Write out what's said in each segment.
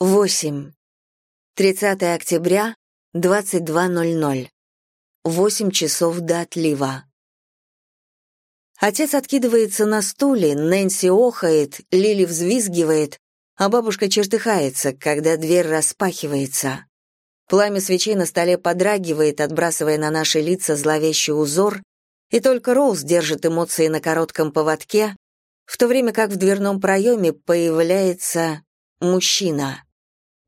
8. 30 октября, 22.00. 8 часов до отлива. Отец откидывается на стуле, Нэнси охает, Лили взвизгивает, а бабушка чертыхается, когда дверь распахивается. Пламя свечей на столе подрагивает, отбрасывая на наши лица зловещий узор, и только Роуз держит эмоции на коротком поводке, в то время как в дверном проеме появляется мужчина.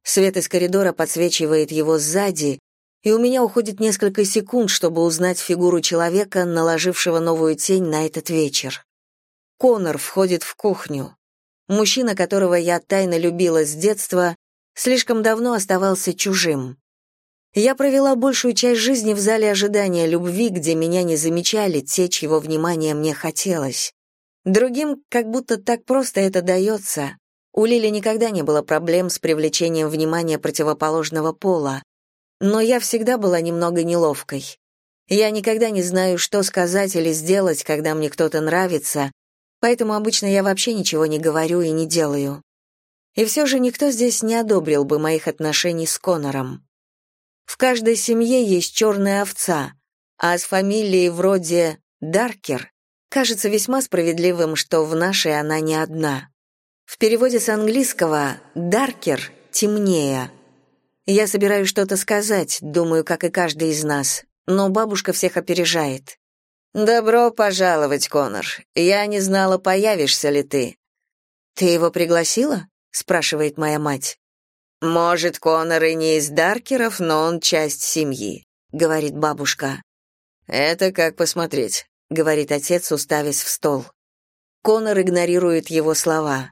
Свет из коридора подсвечивает его сзади, и у меня уходит несколько секунд, чтобы узнать фигуру человека, наложившего новую тень на этот вечер. Конор входит в кухню. Мужчина, которого я тайно любила с детства, слишком давно оставался чужим. Я провела большую часть жизни в зале ожидания любви, где меня не замечали те, чьего внимания мне хотелось. Другим как будто так просто это дается. У Лили никогда не было проблем с привлечением внимания противоположного пола, но я всегда была немного неловкой. Я никогда не знаю, что сказать или сделать, когда мне кто-то нравится, поэтому обычно я вообще ничего не говорю и не делаю. И все же никто здесь не одобрил бы моих отношений с Конором. В каждой семье есть черная овца, а с фамилией вроде Даркер кажется весьма справедливым, что в нашей она не одна. В переводе с английского «даркер» — «темнее». Я собираюсь что-то сказать, думаю, как и каждый из нас, но бабушка всех опережает. «Добро пожаловать, Конор. Я не знала, появишься ли ты». «Ты его пригласила?» — спрашивает моя мать. «Может, Конор и не из Даркеров, но он часть семьи», — говорит бабушка. «Это как посмотреть», — говорит отец, уставясь в стол. Конор игнорирует его слова.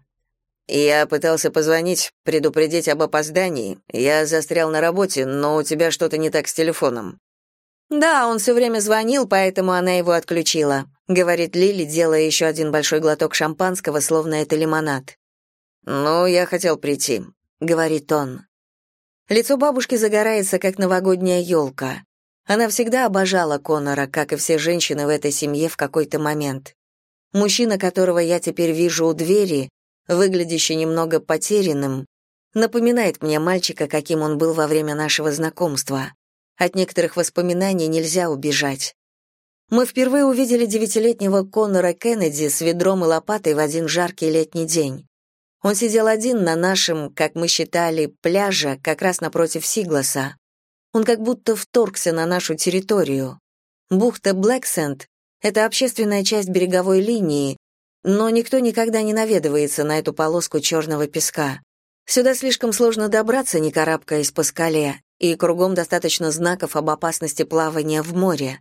Я пытался позвонить, предупредить об опоздании. Я застрял на работе, но у тебя что-то не так с телефоном. Да, он все время звонил, поэтому она его отключила, говорит Лили, делая еще один большой глоток шампанского, словно это лимонад. Ну, я хотел прийти, говорит он. Лицо бабушки загорается, как новогодняя елка. Она всегда обожала Конора, как и все женщины в этой семье в какой-то момент. Мужчина, которого я теперь вижу у двери, выглядящий немного потерянным, напоминает мне мальчика, каким он был во время нашего знакомства. От некоторых воспоминаний нельзя убежать. Мы впервые увидели девятилетнего Конора Кеннеди с ведром и лопатой в один жаркий летний день. Он сидел один на нашем, как мы считали, пляже, как раз напротив Сигласа. Он как будто вторгся на нашу территорию. Бухта Блэксенд — это общественная часть береговой линии, но никто никогда не наведывается на эту полоску черного песка. Сюда слишком сложно добраться, не карабкаясь по скале, и кругом достаточно знаков об опасности плавания в море.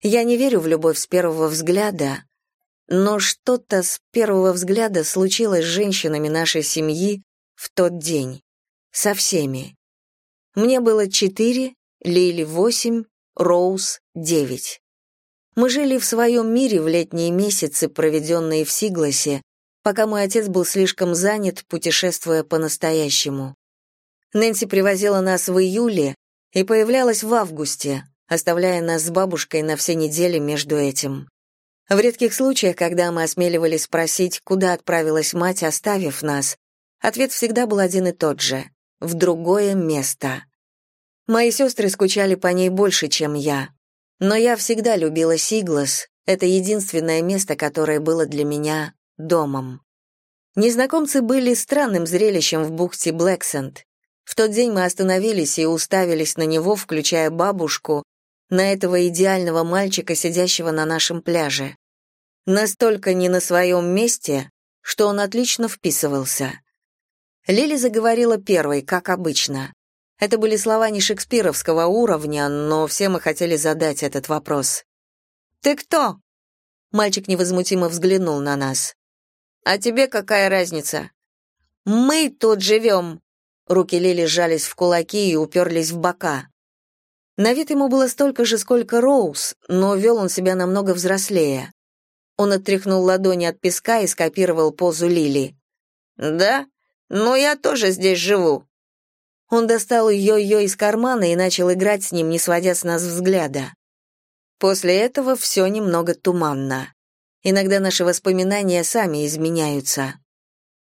Я не верю в любовь с первого взгляда, но что-то с первого взгляда случилось с женщинами нашей семьи в тот день. Со всеми. Мне было четыре, Лили восемь, Роуз девять. Мы жили в своем мире в летние месяцы, проведенные в Сигласе, пока мой отец был слишком занят, путешествуя по-настоящему. Нэнси привозила нас в июле и появлялась в августе, оставляя нас с бабушкой на все недели между этим. В редких случаях, когда мы осмеливались спросить, куда отправилась мать, оставив нас, ответ всегда был один и тот же — в другое место. Мои сестры скучали по ней больше, чем я, но я всегда любила Сиглас, это единственное место, которое было для меня домом. Незнакомцы были странным зрелищем в бухте Блэксенд. В тот день мы остановились и уставились на него, включая бабушку, на этого идеального мальчика, сидящего на нашем пляже. Настолько не на своем месте, что он отлично вписывался. Лили заговорила первой, как обычно. Это были слова не шекспировского уровня, но все мы хотели задать этот вопрос. «Ты кто?» Мальчик невозмутимо взглянул на нас. «А тебе какая разница?» «Мы тут живем!» Руки Лили сжались в кулаки и уперлись в бока. На вид ему было столько же, сколько Роуз, но вел он себя намного взрослее. Он отряхнул ладони от песка и скопировал позу Лили. «Да? Но я тоже здесь живу. Он достал йо-йо из кармана и начал играть с ним, не сводя с нас взгляда. После этого все немного туманно. Иногда наши воспоминания сами изменяются.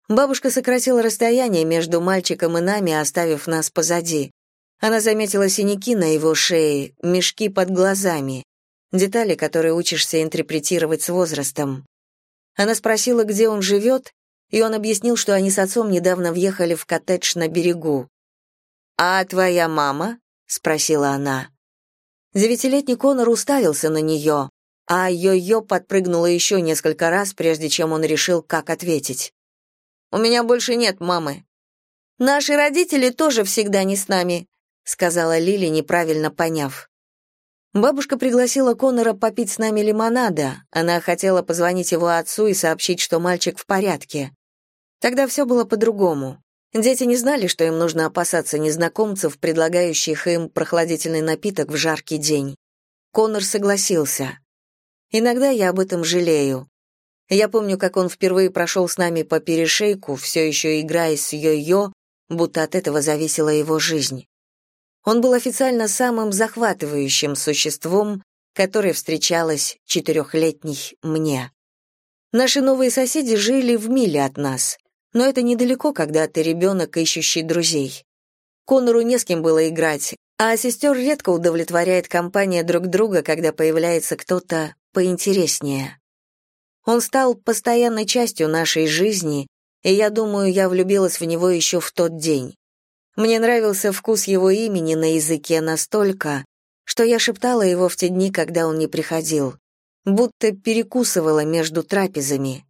Бабушка сократила расстояние между мальчиком и нами, оставив нас позади. Она заметила синяки на его шее, мешки под глазами, детали, которые учишься интерпретировать с возрастом. Она спросила, где он живет, и он объяснил, что они с отцом недавно въехали в коттедж на берегу. «А твоя мама?» — спросила она. Девятилетний Конор уставился на нее, а Йо-Йо подпрыгнула еще несколько раз, прежде чем он решил, как ответить. У меня больше нет мамы. Наши родители тоже всегда не с нами, сказала Лили, неправильно поняв. Бабушка пригласила Конора попить с нами лимонада. Она хотела позвонить его отцу и сообщить, что мальчик в порядке. Тогда все было по-другому. Дети не знали, что им нужно опасаться незнакомцев, предлагающих им прохладительный напиток в жаркий день. Конор согласился. Иногда я об этом жалею. Я помню, как он впервые прошел с нами по перешейку, все еще играя с йо-йо, будто от этого зависела его жизнь. Он был официально самым захватывающим существом, которое встречалось четырехлетней мне. Наши новые соседи жили в миле от нас, но это недалеко, когда ты ребенок, ищущий друзей. Конору не с кем было играть, а сестер редко удовлетворяет компания друг друга, когда появляется кто-то поинтереснее. Он стал постоянной частью нашей жизни, и я думаю, я влюбилась в него еще в тот день. Мне нравился вкус его имени на языке настолько, что я шептала его в те дни, когда он не приходил, будто перекусывала между трапезами.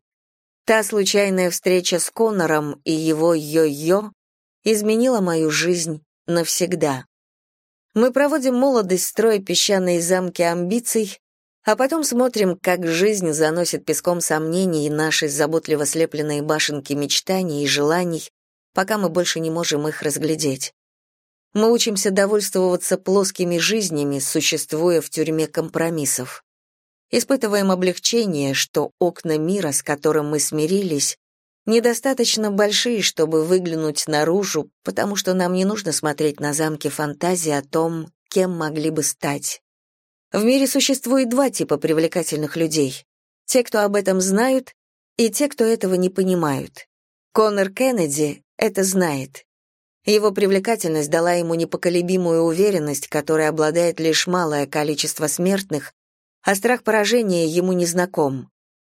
Та случайная встреча с Конором и его йо-йо изменила мою жизнь навсегда. Мы проводим молодость, строя песчаные замки амбиций, а потом смотрим, как жизнь заносит песком сомнений наши заботливо слепленные башенки мечтаний и желаний, пока мы больше не можем их разглядеть. Мы учимся довольствоваться плоскими жизнями, существуя в тюрьме компромиссов. Испытываем облегчение, что окна мира, с которым мы смирились, недостаточно большие, чтобы выглянуть наружу, потому что нам не нужно смотреть на замки фантазии о том, кем могли бы стать. В мире существует два типа привлекательных людей. Те, кто об этом знают, и те, кто этого не понимают. Конор Кеннеди это знает. Его привлекательность дала ему непоколебимую уверенность, которой обладает лишь малое количество смертных, а страх поражения ему не знаком.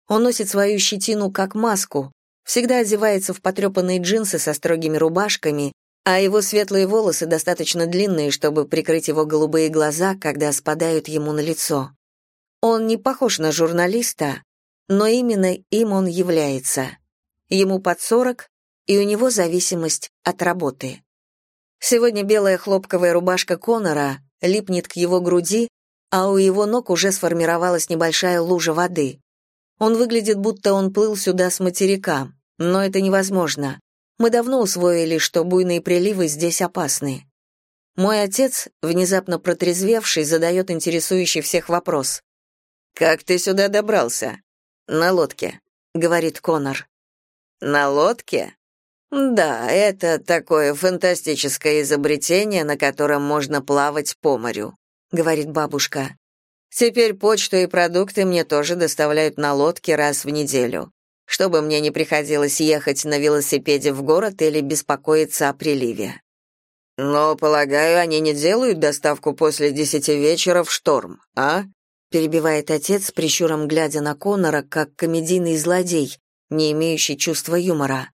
Он носит свою щетину как маску, всегда одевается в потрепанные джинсы со строгими рубашками а его светлые волосы достаточно длинные, чтобы прикрыть его голубые глаза, когда спадают ему на лицо. Он не похож на журналиста, но именно им он является. Ему под сорок, и у него зависимость от работы. Сегодня белая хлопковая рубашка Конора липнет к его груди, а у его ног уже сформировалась небольшая лужа воды. Он выглядит, будто он плыл сюда с материка, но это невозможно. Мы давно усвоили, что буйные приливы здесь опасны. Мой отец, внезапно протрезвевший, задает интересующий всех вопрос. «Как ты сюда добрался?» «На лодке», — говорит Конор. «На лодке?» «Да, это такое фантастическое изобретение, на котором можно плавать по морю», — говорит бабушка. «Теперь почту и продукты мне тоже доставляют на лодке раз в неделю чтобы мне не приходилось ехать на велосипеде в город или беспокоиться о приливе. Но, полагаю, они не делают доставку после десяти вечера в шторм, а? перебивает отец, прищуром глядя на Конора, как комедийный злодей, не имеющий чувства юмора.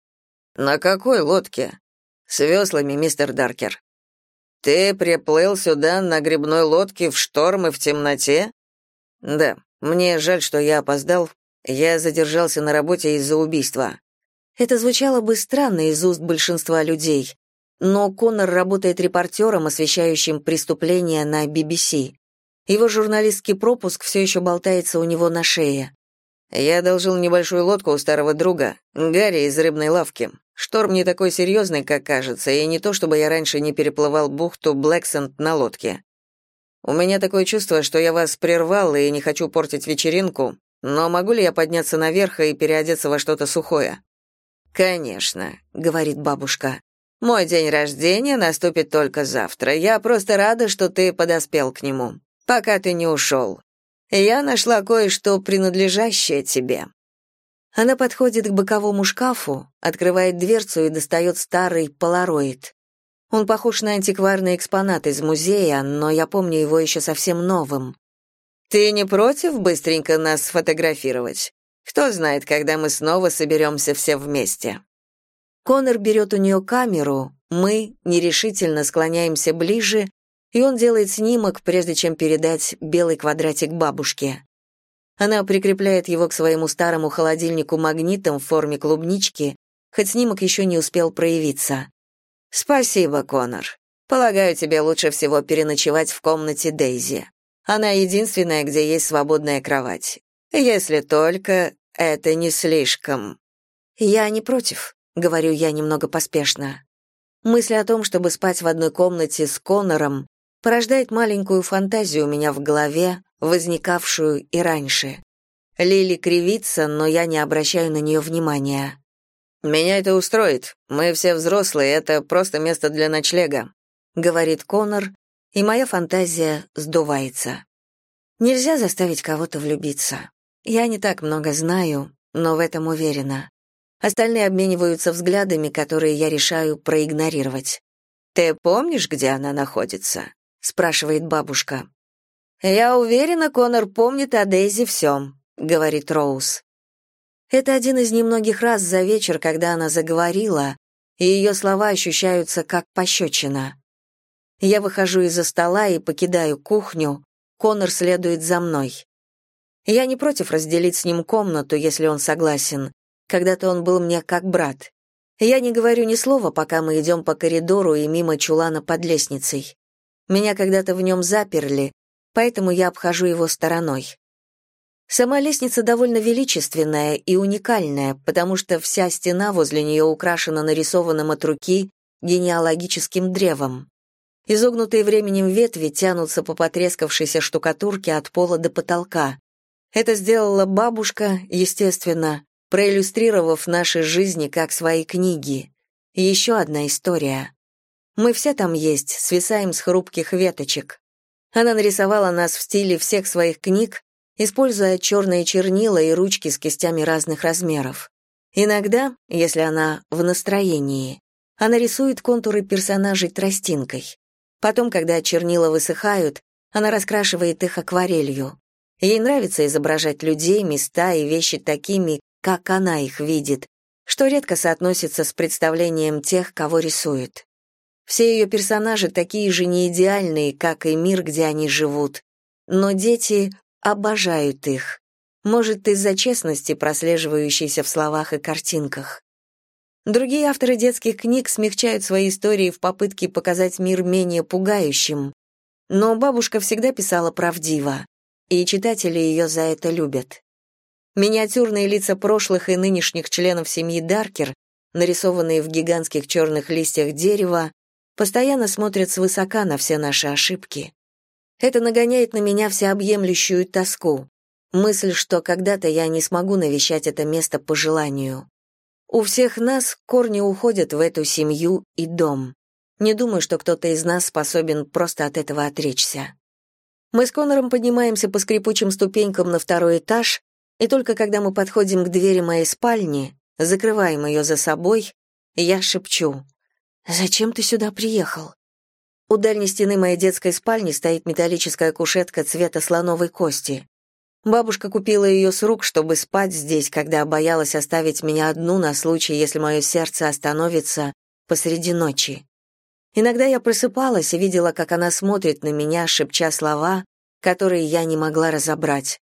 На какой лодке? С веслами, мистер Даркер. Ты приплыл сюда на грибной лодке в шторм и в темноте? Да. Мне жаль, что я опоздал, я задержался на работе из-за убийства. Это звучало бы странно из уст большинства людей, но Коннор работает репортером, освещающим преступления на BBC. Его журналистский пропуск все еще болтается у него на шее. Я одолжил небольшую лодку у старого друга, Гарри из рыбной лавки. Шторм не такой серьезный, как кажется, и не то, чтобы я раньше не переплывал бухту Блэксенд на лодке. У меня такое чувство, что я вас прервал и не хочу портить вечеринку, но могу ли я подняться наверх и переодеться во что-то сухое? Конечно, говорит бабушка. Мой день рождения наступит только завтра. Я просто рада, что ты подоспел к нему. Пока ты не ушел. Я нашла кое-что принадлежащее тебе. Она подходит к боковому шкафу, открывает дверцу и достает старый полароид. Он похож на антикварный экспонат из музея, но я помню его еще совсем новым. «Ты не против быстренько нас сфотографировать? Кто знает, когда мы снова соберемся все вместе?» Конор берет у нее камеру, мы нерешительно склоняемся ближе, и он делает снимок, прежде чем передать белый квадратик бабушке. Она прикрепляет его к своему старому холодильнику магнитом в форме клубнички, хоть снимок еще не успел проявиться. «Спасибо, Конор. Полагаю, тебе лучше всего переночевать в комнате Дейзи. Она единственная, где есть свободная кровать. Если только это не слишком». «Я не против», — говорю я немного поспешно. Мысль о том, чтобы спать в одной комнате с Конором, порождает маленькую фантазию у меня в голове, возникавшую и раньше. Лили кривится, но я не обращаю на нее внимания. «Меня это устроит. Мы все взрослые, это просто место для ночлега», — говорит Конор, и моя фантазия сдувается. Нельзя заставить кого-то влюбиться. Я не так много знаю, но в этом уверена. Остальные обмениваются взглядами, которые я решаю проигнорировать. «Ты помнишь, где она находится?» — спрашивает бабушка. «Я уверена, Конор помнит о Дейзи всем», — говорит Роуз. Это один из немногих раз за вечер, когда она заговорила, и ее слова ощущаются как пощечина. Я выхожу из-за стола и покидаю кухню, Конор следует за мной. Я не против разделить с ним комнату, если он согласен. Когда-то он был мне как брат. Я не говорю ни слова, пока мы идем по коридору и мимо чулана под лестницей. Меня когда-то в нем заперли, поэтому я обхожу его стороной. Сама лестница довольно величественная и уникальная, потому что вся стена возле нее украшена нарисованным от руки генеалогическим древом. Изогнутые временем ветви тянутся по потрескавшейся штукатурке от пола до потолка. Это сделала бабушка, естественно, проиллюстрировав наши жизни как свои книги. еще одна история. Мы все там есть, свисаем с хрупких веточек. Она нарисовала нас в стиле всех своих книг, используя черные чернила и ручки с кистями разных размеров. Иногда, если она в настроении, она рисует контуры персонажей тростинкой. Потом, когда чернила высыхают, она раскрашивает их акварелью. Ей нравится изображать людей, места и вещи такими, как она их видит, что редко соотносится с представлением тех, кого рисует. Все ее персонажи такие же неидеальные, как и мир, где они живут. Но дети обожают их. Может, из-за честности, прослеживающейся в словах и картинках. Другие авторы детских книг смягчают свои истории в попытке показать мир менее пугающим. Но бабушка всегда писала правдиво, и читатели ее за это любят. Миниатюрные лица прошлых и нынешних членов семьи Даркер, нарисованные в гигантских черных листьях дерева, постоянно смотрят свысока на все наши ошибки. Это нагоняет на меня всеобъемлющую тоску, мысль, что когда-то я не смогу навещать это место по желанию. У всех нас корни уходят в эту семью и дом. Не думаю, что кто-то из нас способен просто от этого отречься. Мы с Конором поднимаемся по скрипучим ступенькам на второй этаж, и только когда мы подходим к двери моей спальни, закрываем ее за собой, я шепчу. «Зачем ты сюда приехал?» У дальней стены моей детской спальни стоит металлическая кушетка цвета слоновой кости. Бабушка купила ее с рук, чтобы спать здесь, когда боялась оставить меня одну на случай, если мое сердце остановится посреди ночи. Иногда я просыпалась и видела, как она смотрит на меня, шепча слова, которые я не могла разобрать.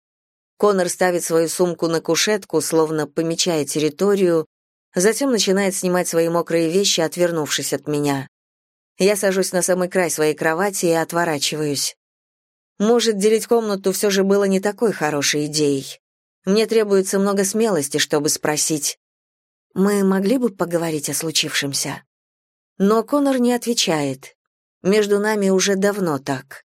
Конор ставит свою сумку на кушетку, словно помечая территорию, затем начинает снимать свои мокрые вещи, отвернувшись от меня. Я сажусь на самый край своей кровати и отворачиваюсь. Может, делить комнату все же было не такой хорошей идеей. Мне требуется много смелости, чтобы спросить, «Мы могли бы поговорить о случившемся?» Но Конор не отвечает. Между нами уже давно так.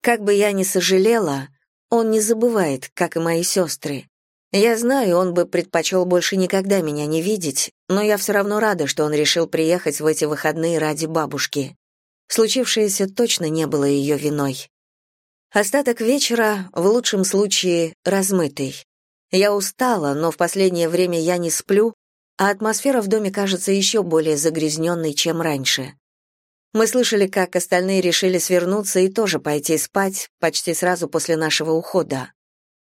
Как бы я ни сожалела, он не забывает, как и мои сестры. Я знаю, он бы предпочел больше никогда меня не видеть, но я все равно рада, что он решил приехать в эти выходные ради бабушки. Случившееся точно не было ее виной. Остаток вечера, в лучшем случае, размытый. Я устала, но в последнее время я не сплю, а атмосфера в доме кажется еще более загрязненной, чем раньше. Мы слышали, как остальные решили свернуться и тоже пойти спать почти сразу после нашего ухода.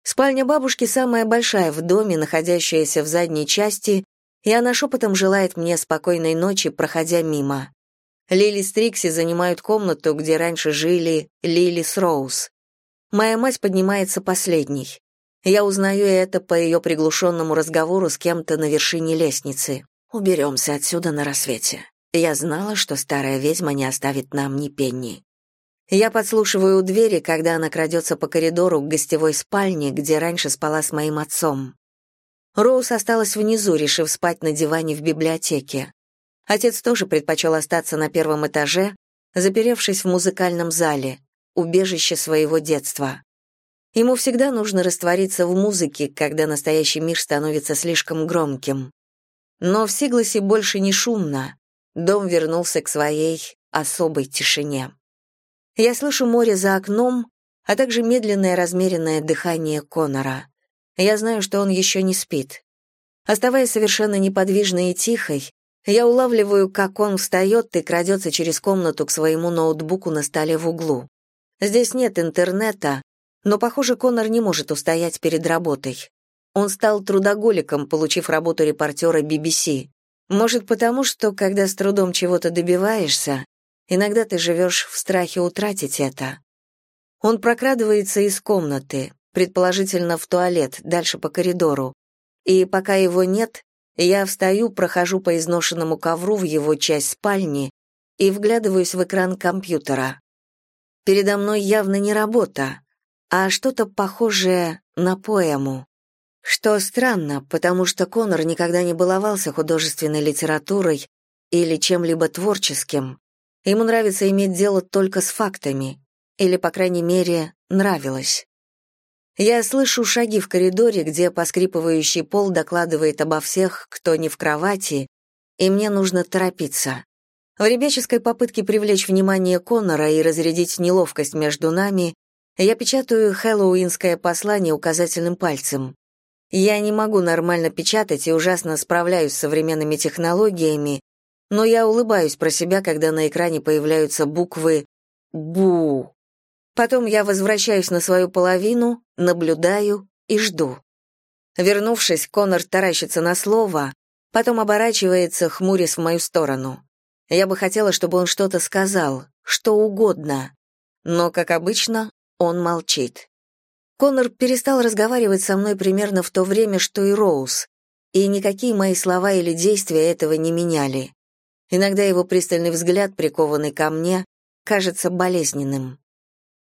Спальня бабушки самая большая в доме, находящаяся в задней части, и она шепотом желает мне спокойной ночи, проходя мимо. Лили с Трикси занимают комнату, где раньше жили Лили с Роуз. Моя мать поднимается последней. Я узнаю это по ее приглушенному разговору с кем-то на вершине лестницы. Уберемся отсюда на рассвете. Я знала, что старая ведьма не оставит нам ни пенни. Я подслушиваю у двери, когда она крадется по коридору к гостевой спальне, где раньше спала с моим отцом. Роуз осталась внизу, решив спать на диване в библиотеке. Отец тоже предпочел остаться на первом этаже, заперевшись в музыкальном зале, убежище своего детства. Ему всегда нужно раствориться в музыке, когда настоящий мир становится слишком громким. Но в Сигласе больше не шумно. Дом вернулся к своей особой тишине. Я слышу море за окном, а также медленное размеренное дыхание Конора. Я знаю, что он еще не спит. Оставаясь совершенно неподвижной и тихой, я улавливаю, как он встает и крадется через комнату к своему ноутбуку на столе в углу. Здесь нет интернета, но, похоже, Конор не может устоять перед работой. Он стал трудоголиком, получив работу репортера BBC. Может, потому что, когда с трудом чего-то добиваешься, иногда ты живешь в страхе утратить это. Он прокрадывается из комнаты, предположительно в туалет, дальше по коридору. И пока его нет, я встаю, прохожу по изношенному ковру в его часть спальни и вглядываюсь в экран компьютера. Передо мной явно не работа, а что-то похожее на поэму. Что странно, потому что Конор никогда не баловался художественной литературой или чем-либо творческим. Ему нравится иметь дело только с фактами, или, по крайней мере, нравилось. Я слышу шаги в коридоре, где поскрипывающий пол докладывает обо всех, кто не в кровати, и мне нужно торопиться. В ребяческой попытке привлечь внимание Конора и разрядить неловкость между нами, я печатаю хэллоуинское послание указательным пальцем. Я не могу нормально печатать и ужасно справляюсь с современными технологиями, но я улыбаюсь про себя, когда на экране появляются буквы «Бу». Потом я возвращаюсь на свою половину, наблюдаю и жду. Вернувшись, Конор таращится на слово, потом оборачивается, хмурясь в мою сторону. Я бы хотела, чтобы он что-то сказал, что угодно. Но, как обычно, он молчит. Конор перестал разговаривать со мной примерно в то время, что и Роуз, и никакие мои слова или действия этого не меняли. Иногда его пристальный взгляд, прикованный ко мне, кажется болезненным.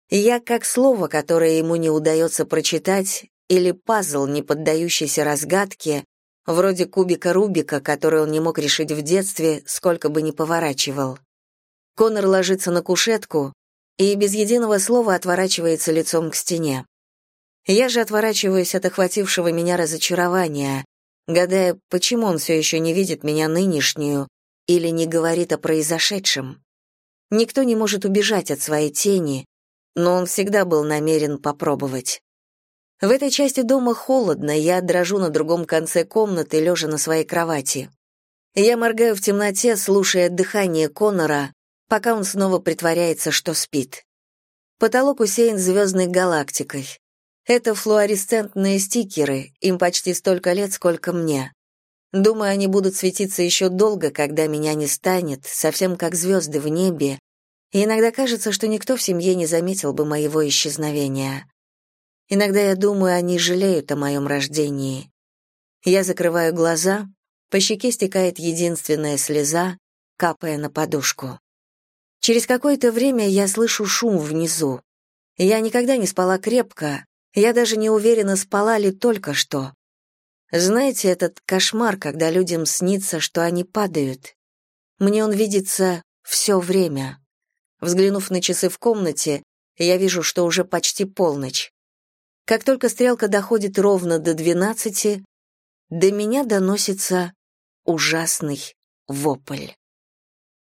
я как слово, которое ему не удается прочитать, или пазл, не поддающийся разгадке, вроде кубика Рубика, который он не мог решить в детстве, сколько бы ни поворачивал. Конор ложится на кушетку, и без единого слова отворачивается лицом к стене. Я же отворачиваюсь от охватившего меня разочарования, гадая, почему он все еще не видит меня нынешнюю или не говорит о произошедшем. Никто не может убежать от своей тени, но он всегда был намерен попробовать. В этой части дома холодно, я дрожу на другом конце комнаты, лежа на своей кровати. Я моргаю в темноте, слушая дыхание Конора, пока он снова притворяется, что спит. Потолок усеян звездной галактикой. Это флуоресцентные стикеры, им почти столько лет, сколько мне. Думаю, они будут светиться еще долго, когда меня не станет, совсем как звезды в небе, и иногда кажется, что никто в семье не заметил бы моего исчезновения. Иногда я думаю, они жалеют о моем рождении. Я закрываю глаза, по щеке стекает единственная слеза, капая на подушку. Через какое-то время я слышу шум внизу. Я никогда не спала крепко, я даже не уверена, спала ли только что. Знаете, этот кошмар, когда людям снится, что они падают. Мне он видится все время. Взглянув на часы в комнате, я вижу, что уже почти полночь. Как только стрелка доходит ровно до двенадцати, до меня доносится ужасный вопль.